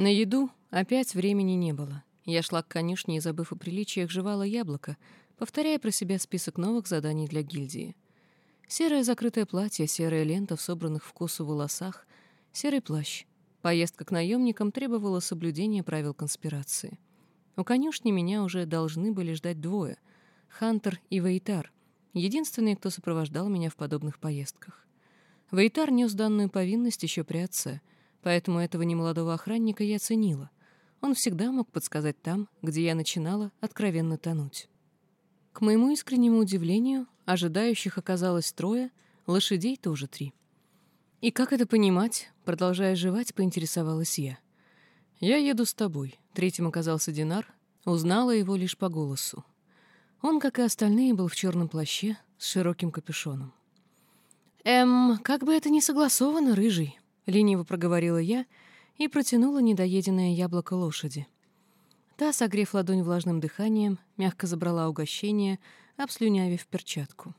На еду опять времени не было. Я шла к конюшне и, забыв о приличиях, жевала яблоко, повторяя про себя список новых заданий для гильдии. Серое закрытое платье, серая лента в собранных в косу волосах, серый плащ. Поездка к наемникам требовала соблюдения правил конспирации. У конюшни меня уже должны были ждать двое — Хантер и Вейтар, единственные, кто сопровождал меня в подобных поездках. Вейтар нес данную повинность еще при отце, поэтому этого немолодого охранника я ценила. Он всегда мог подсказать там, где я начинала откровенно тонуть. К моему искреннему удивлению, ожидающих оказалось трое, лошадей тоже три. «И как это понимать?» — продолжая жевать, поинтересовалась я. «Я еду с тобой», — третьим оказался Динар, узнала его лишь по голосу. Он, как и остальные, был в черном плаще с широким капюшоном. «Эм, как бы это ни согласовано, рыжий», — лениво проговорила я и протянула недоеденное яблоко лошади. Та, согрев ладонь влажным дыханием, мягко забрала угощение, обслюнявив перчатку.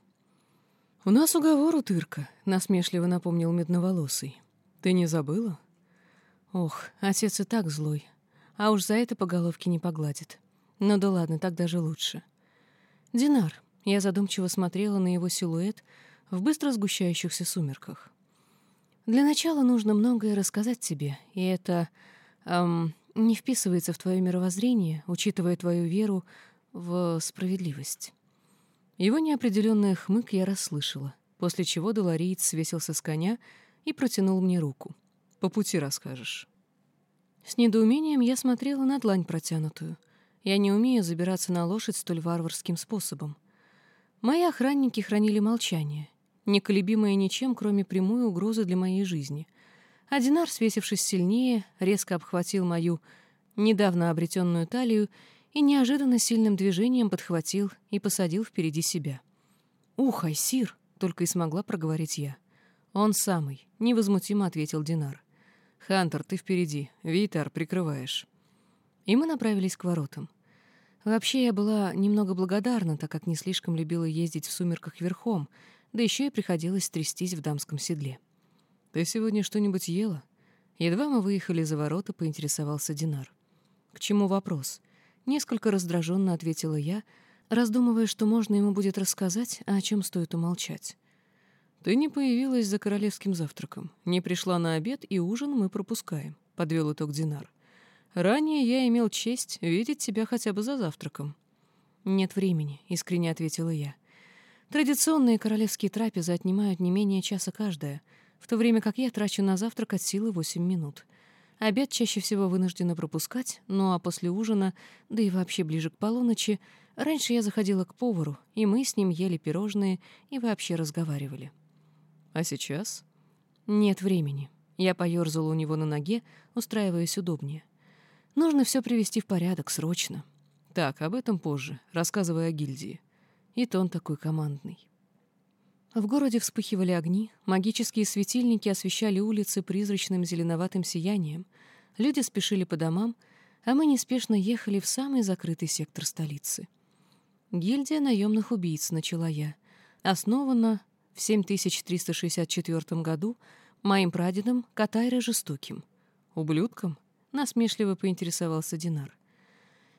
«У нас уговор, утырка», — насмешливо напомнил медноволосый. «Ты не забыла?» «Ох, отец и так злой. А уж за это по головке не погладит. Ну да ладно, так даже лучше». «Динар», — я задумчиво смотрела на его силуэт в быстро сгущающихся сумерках. «Для начала нужно многое рассказать тебе, и это... Эм, не вписывается в твое мировоззрение, учитывая твою веру в справедливость. Его неопределенный хмык я расслышала, после чего Долориец свесился с коня и протянул мне руку. «По пути расскажешь». С недоумением я смотрела на длань протянутую. Я не умею забираться на лошадь столь варварским способом. Мои охранники хранили молчание, неколебимое ничем, кроме прямой угрозы для моей жизни — а Динар, свесившись сильнее, резко обхватил мою недавно обретенную талию и неожиданно сильным движением подхватил и посадил впереди себя. «Ух, Айсир!» — только и смогла проговорить я. «Он самый», — невозмутимо ответил Динар. «Хантер, ты впереди, Витар, прикрываешь». И мы направились к воротам. Вообще, я была немного благодарна, так как не слишком любила ездить в сумерках верхом, да еще и приходилось трястись в дамском седле. «Ты сегодня что-нибудь ела?» Едва мы выехали за ворота, поинтересовался Динар. «К чему вопрос?» Несколько раздраженно ответила я, раздумывая, что можно ему будет рассказать, а о чем стоит умолчать. «Ты не появилась за королевским завтраком. Не пришла на обед, и ужин мы пропускаем», — подвел итог Динар. «Ранее я имел честь видеть тебя хотя бы за завтраком». «Нет времени», — искренне ответила я. «Традиционные королевские трапезы отнимают не менее часа каждая, в то время как я трачу на завтрак от силы 8 минут. Обед чаще всего вынуждена пропускать, ну а после ужина, да и вообще ближе к полуночи, раньше я заходила к повару, и мы с ним ели пирожные и вообще разговаривали. А сейчас? Нет времени. Я поёрзала у него на ноге, устраиваясь удобнее. Нужно все привести в порядок срочно. Так, об этом позже, рассказывая о гильдии. И тон такой командный. В городе вспыхивали огни, магические светильники освещали улицы призрачным зеленоватым сиянием, люди спешили по домам, а мы неспешно ехали в самый закрытый сектор столицы. Гильдия наемных убийц, начала я, основана в 7364 году моим прадедом Катайра Жестоким. Ублюдком? Насмешливо поинтересовался Динар.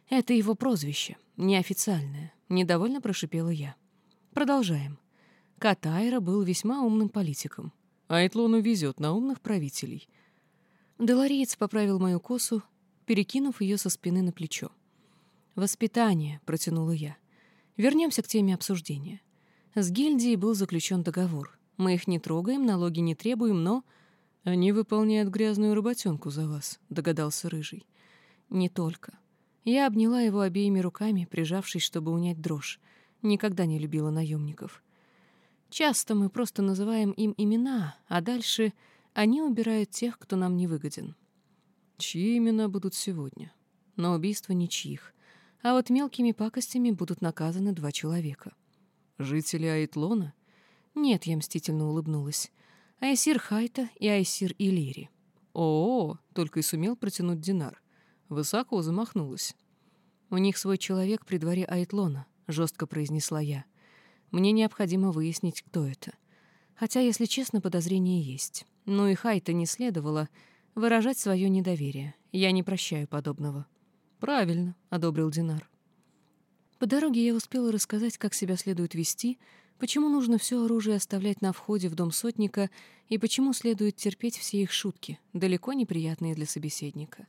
Это его прозвище, неофициальное, недовольно прошипела я. Продолжаем. Катайра был весьма умным политиком. А Этлону везет на умных правителей. Делариец поправил мою косу, перекинув ее со спины на плечо. «Воспитание», — протянула я. Вернемся к теме обсуждения. С гильдией был заключен договор. Мы их не трогаем, налоги не требуем, но... Они выполняют грязную работенку за вас, догадался Рыжий. Не только. Я обняла его обеими руками, прижавшись, чтобы унять дрожь. Никогда не любила наемников. Часто мы просто называем им имена, а дальше они убирают тех, кто нам не выгоден. Чьи имена будут сегодня? На убийство ничьих. А вот мелкими пакостями будут наказаны два человека. Жители Айтлона? Нет, я мстительно улыбнулась. Айсир Хайта и Айсир Илири. О, -о, -о только и сумел протянуть Динар. Высоко замахнулась. У них свой человек при дворе Айтлона, жестко произнесла я. Мне необходимо выяснить, кто это. Хотя, если честно, подозрение есть. Ну и Хайта не следовало выражать свое недоверие. Я не прощаю подобного». «Правильно», — одобрил Динар. По дороге я успела рассказать, как себя следует вести, почему нужно все оружие оставлять на входе в дом сотника и почему следует терпеть все их шутки, далеко неприятные для собеседника.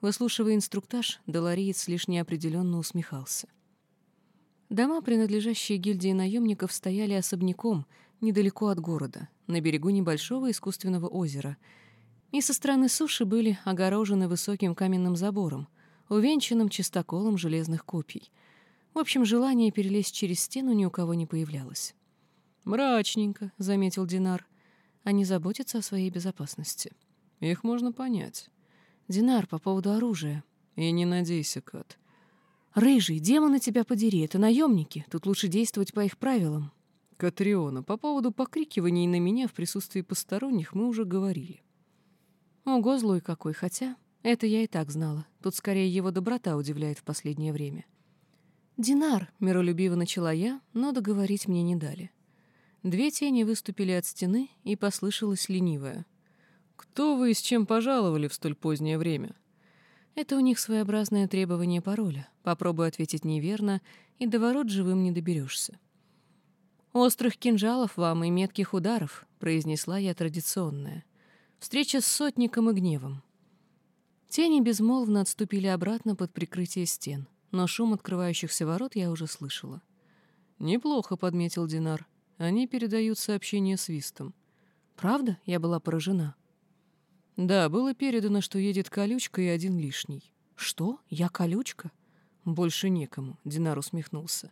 Выслушивая инструктаж, Долориец лишь неопределенно усмехался. Дома, принадлежащие гильдии наемников, стояли особняком, недалеко от города, на берегу небольшого искусственного озера, и со стороны суши были огорожены высоким каменным забором, увенчанным чистоколом железных копий — в общем, желание перелезть через стену ни у кого не появлялось. «Мрачненько», — заметил Динар. «Они заботятся о своей безопасности». «Их можно понять». «Динар, по поводу оружия». «И не надейся, Кат». «Рыжий, демоны тебя подери, это наемники. Тут лучше действовать по их правилам». «Катриона, по поводу покрикиваний на меня в присутствии посторонних мы уже говорили». Ого, злой какой, хотя это я и так знала. Тут скорее его доброта удивляет в последнее время. «Динар», — миролюбиво начала я, но договорить мне не дали. Две тени выступили от стены, и послышалось ленивое. «Кто вы и с чем пожаловали в столь позднее время?» Это у них своеобразное требование пароля. Попробуй ответить неверно, и до ворот живым не доберешься. «Острых кинжалов вам и метких ударов», — произнесла я традиционная. «Встреча с сотником и гневом». Тени безмолвно отступили обратно под прикрытие стен но шум открывающихся ворот я уже слышала. «Неплохо», — подметил Динар. «Они передают сообщение свистом». «Правда?» — я была поражена. «Да, было передано, что едет колючка и один лишний». «Что? Я колючка?» «Больше некому», — Динар усмехнулся.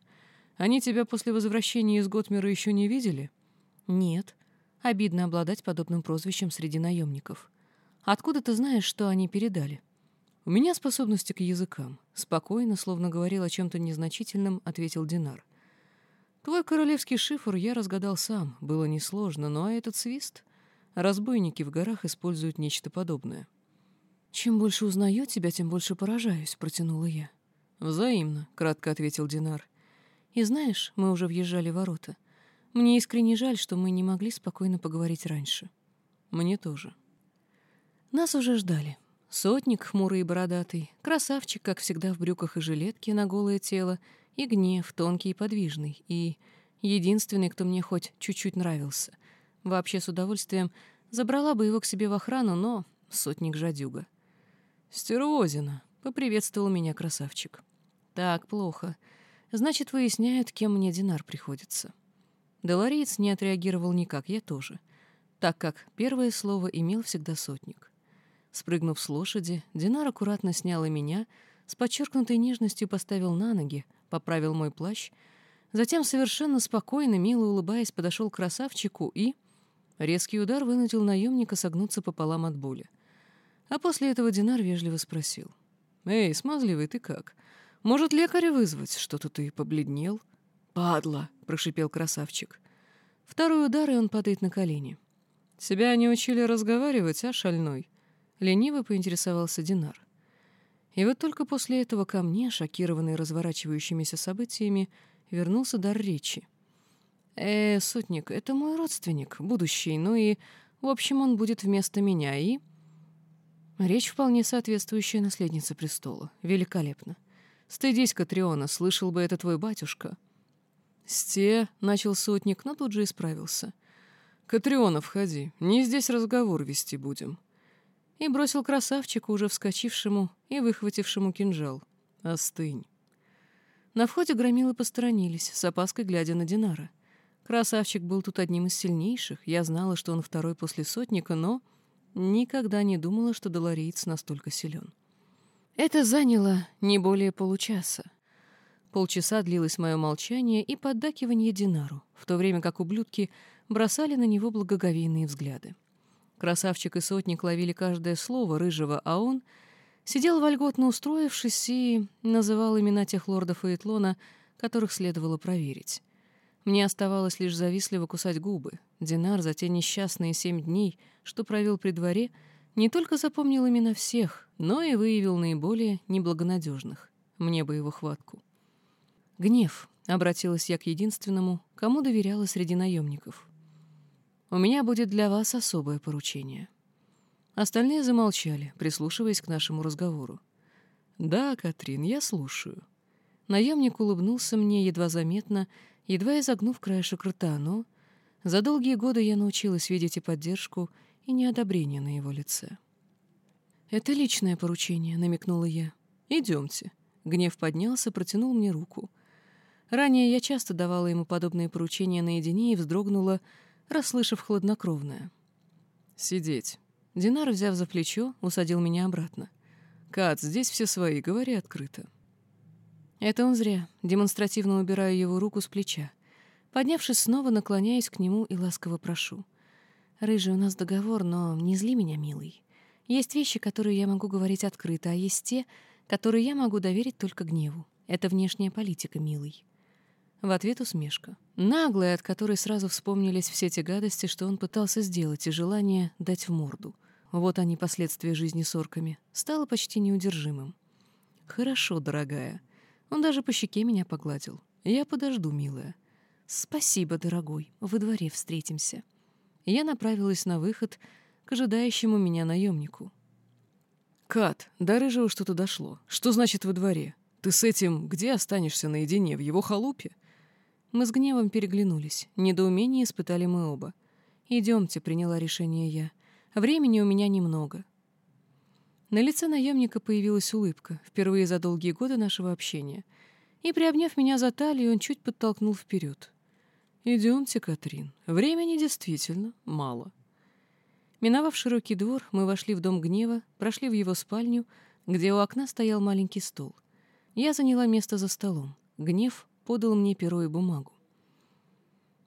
«Они тебя после возвращения из Готмера еще не видели?» «Нет. Обидно обладать подобным прозвищем среди наемников. Откуда ты знаешь, что они передали?» «У меня способности к языкам», — спокойно, словно говорил о чем-то незначительном, ответил Динар. «Твой королевский шифр я разгадал сам, было несложно, но а этот свист...» Разбойники в горах используют нечто подобное. «Чем больше узнаю тебя, тем больше поражаюсь», — протянула я. «Взаимно», — кратко ответил Динар. «И знаешь, мы уже въезжали в ворота. Мне искренне жаль, что мы не могли спокойно поговорить раньше». «Мне тоже». Нас уже ждали. Сотник, хмурый и бородатый, красавчик, как всегда, в брюках и жилетке на голое тело, и гнев, тонкий и подвижный, и единственный, кто мне хоть чуть-чуть нравился. Вообще, с удовольствием забрала бы его к себе в охрану, но сотник жадюга. «Стервозина», — поприветствовал меня красавчик. «Так, плохо. Значит, выясняют, кем мне Динар приходится». Долориец не отреагировал никак, я тоже, так как первое слово имел всегда сотник. Спрыгнув с лошади, Динар аккуратно снял и меня, с подчеркнутой нежностью поставил на ноги, поправил мой плащ, затем совершенно спокойно, мило улыбаясь, подошел к красавчику и... Резкий удар вынудил наемника согнуться пополам от боли. А после этого Динар вежливо спросил. «Эй, смазливый, ты как? Может, лекаря вызвать? Что-то ты побледнел?» «Падла!» — прошипел красавчик. Второй удар, и он падает на колени. «Себя не учили разговаривать, а, шальной?» Лениво поинтересовался Динар. И вот только после этого ко мне, шокированный разворачивающимися событиями, вернулся дар речи. «Э, сотник, это мой родственник, будущий, ну и, в общем, он будет вместо меня, и...» Речь вполне соответствующая наследнице престола. Великолепно. «Стыдись, Катриона, слышал бы это твой батюшка». «Сте», — начал сотник, но тут же исправился. «Катриона, входи, не здесь разговор вести будем» и бросил красавчику, уже вскочившему и выхватившему кинжал. «Остынь». На входе громилы посторонились, с опаской глядя на Динара. Красавчик был тут одним из сильнейших, я знала, что он второй после сотника, но никогда не думала, что долариец настолько силен. Это заняло не более получаса. Полчаса длилось мое молчание и поддакивание Динару, в то время как ублюдки бросали на него благоговейные взгляды. Красавчик и сотник ловили каждое слово рыжего, а он сидел вольготно устроившись и называл имена тех лордов и Этлона, которых следовало проверить. Мне оставалось лишь завистливо кусать губы. Динар за те несчастные семь дней, что провел при дворе, не только запомнил имена всех, но и выявил наиболее неблагонадежных. Мне бы его хватку. «Гнев», — обратилась я к единственному, кому доверяла среди наемников — у меня будет для вас особое поручение». Остальные замолчали, прислушиваясь к нашему разговору. «Да, Катрин, я слушаю». Наемник улыбнулся мне едва заметно, едва изогнув краешек рта, но за долгие годы я научилась видеть и поддержку, и неодобрение на его лице. «Это личное поручение», — намекнула я. «Идемте». Гнев поднялся, протянул мне руку. Ранее я часто давала ему подобные поручения наедине и вздрогнула, расслышав хладнокровное. «Сидеть». Динар, взяв за плечо, усадил меня обратно. «Кат, здесь все свои, говори открыто». Это он зря. Демонстративно убираю его руку с плеча. Поднявшись снова, наклоняюсь к нему и ласково прошу. «Рыжий, у нас договор, но не зли меня, милый. Есть вещи, которые я могу говорить открыто, а есть те, которые я могу доверить только гневу. Это внешняя политика, милый». В ответ усмешка. Наглая, от которой сразу вспомнились все те гадости, что он пытался сделать, и желание дать в морду. Вот они, последствия жизни с орками. Стало почти неудержимым. «Хорошо, дорогая». Он даже по щеке меня погладил. «Я подожду, милая». «Спасибо, дорогой. Во дворе встретимся». Я направилась на выход к ожидающему меня наемнику. «Кат, до рыжего что-то дошло. Что значит во дворе? Ты с этим где останешься наедине, в его халупе?» Мы с гневом переглянулись. Недоумение испытали мы оба. «Идемте», — приняла решение я. «Времени у меня немного». На лице наемника появилась улыбка, впервые за долгие годы нашего общения. И, приобняв меня за талию, он чуть подтолкнул вперед. «Идемте, Катрин. Времени действительно мало». Миновав широкий двор, мы вошли в дом гнева, прошли в его спальню, где у окна стоял маленький стол. Я заняла место за столом. Гнев подал мне перо и бумагу.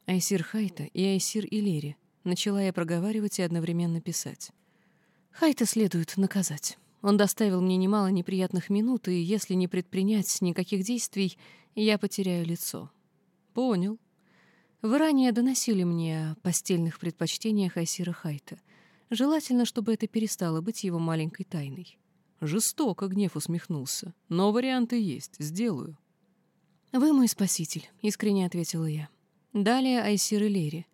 Айсир Хайта и Айсир Илери. Начала я проговаривать и одновременно писать. Хайта следует наказать. Он доставил мне немало неприятных минут, и если не предпринять никаких действий, я потеряю лицо. Понял. Вы ранее доносили мне о постельных предпочтениях Айсира Хайта. Желательно, чтобы это перестало быть его маленькой тайной. Жестоко гнев усмехнулся. Но варианты есть. Сделаю. «Вы мой спаситель», — искренне ответила я. «Далее Айсир и Лери.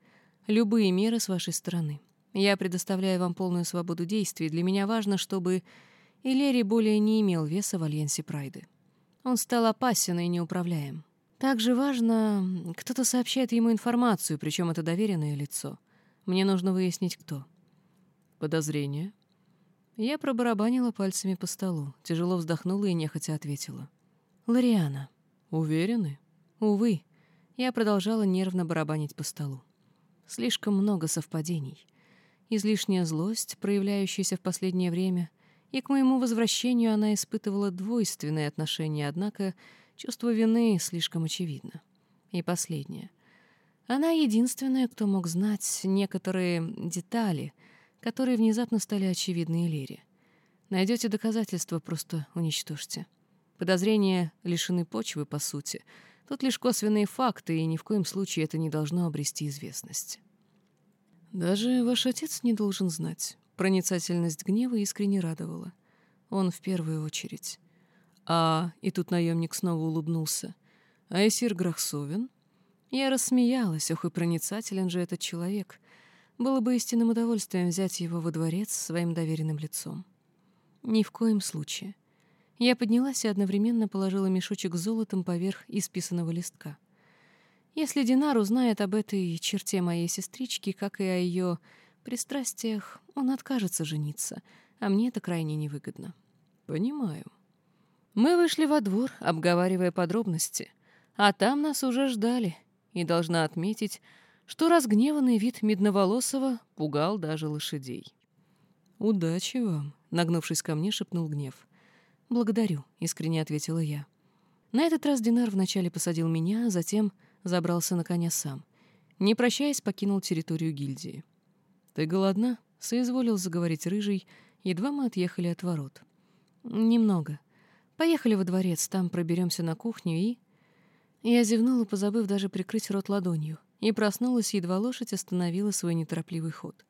Любые меры с вашей стороны. Я предоставляю вам полную свободу действий. Для меня важно, чтобы Илери более не имел веса в Альянсе Прайды. Он стал опасен и неуправляем. Также важно, кто-то сообщает ему информацию, причем это доверенное лицо. Мне нужно выяснить, кто. Подозрение. Я пробарабанила пальцами по столу, тяжело вздохнула и нехотя ответила. «Лориана». «Уверены?» «Увы». Я продолжала нервно барабанить по столу. Слишком много совпадений. Излишняя злость, проявляющаяся в последнее время, и к моему возвращению она испытывала двойственные отношения, однако чувство вины слишком очевидно. И последнее. Она единственная, кто мог знать некоторые детали, которые внезапно стали очевидны Лере. Найдете доказательства, просто уничтожьте. Подозрения лишены почвы, по сути. Тут лишь косвенные факты, и ни в коем случае это не должно обрести известность. Даже ваш отец не должен знать. Проницательность гнева искренне радовала. Он в первую очередь. А, и тут наемник снова улыбнулся. А Эсир Грахсовин? Я рассмеялась, ох и проницателен же этот человек. Было бы истинным удовольствием взять его во дворец своим доверенным лицом. Ни в коем случае. Я поднялась и одновременно положила мешочек с золотом поверх исписанного листка. Если Динар узнает об этой черте моей сестрички, как и о ее пристрастиях, он откажется жениться, а мне это крайне невыгодно. Понимаю. Мы вышли во двор, обговаривая подробности, а там нас уже ждали, и должна отметить, что разгневанный вид Медноволосого пугал даже лошадей. «Удачи вам», — нагнувшись ко мне, шепнул гнев. «Благодарю», — искренне ответила я. На этот раз Динар вначале посадил меня, затем забрался на коня сам. Не прощаясь, покинул территорию гильдии. «Ты голодна?» — соизволил заговорить рыжий, едва мы отъехали от ворот. «Немного. Поехали во дворец, там проберемся на кухню и...» Я зевнула, позабыв даже прикрыть рот ладонью, и проснулась, едва лошадь остановила свой неторопливый ход.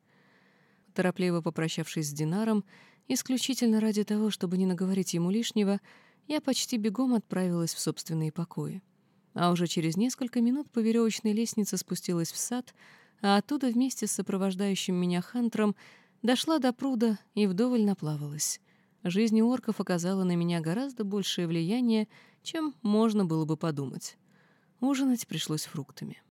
Торопливо попрощавшись с Динаром, Исключительно ради того, чтобы не наговорить ему лишнего, я почти бегом отправилась в собственные покои. А уже через несколько минут по веревочной лестнице спустилась в сад, а оттуда вместе с сопровождающим меня Хантером Дошла до пруда и вдоволь наплавалась. Жизнь орков оказала на меня гораздо большее влияние, чем можно было бы подумать. Ужинать пришлось фруктами.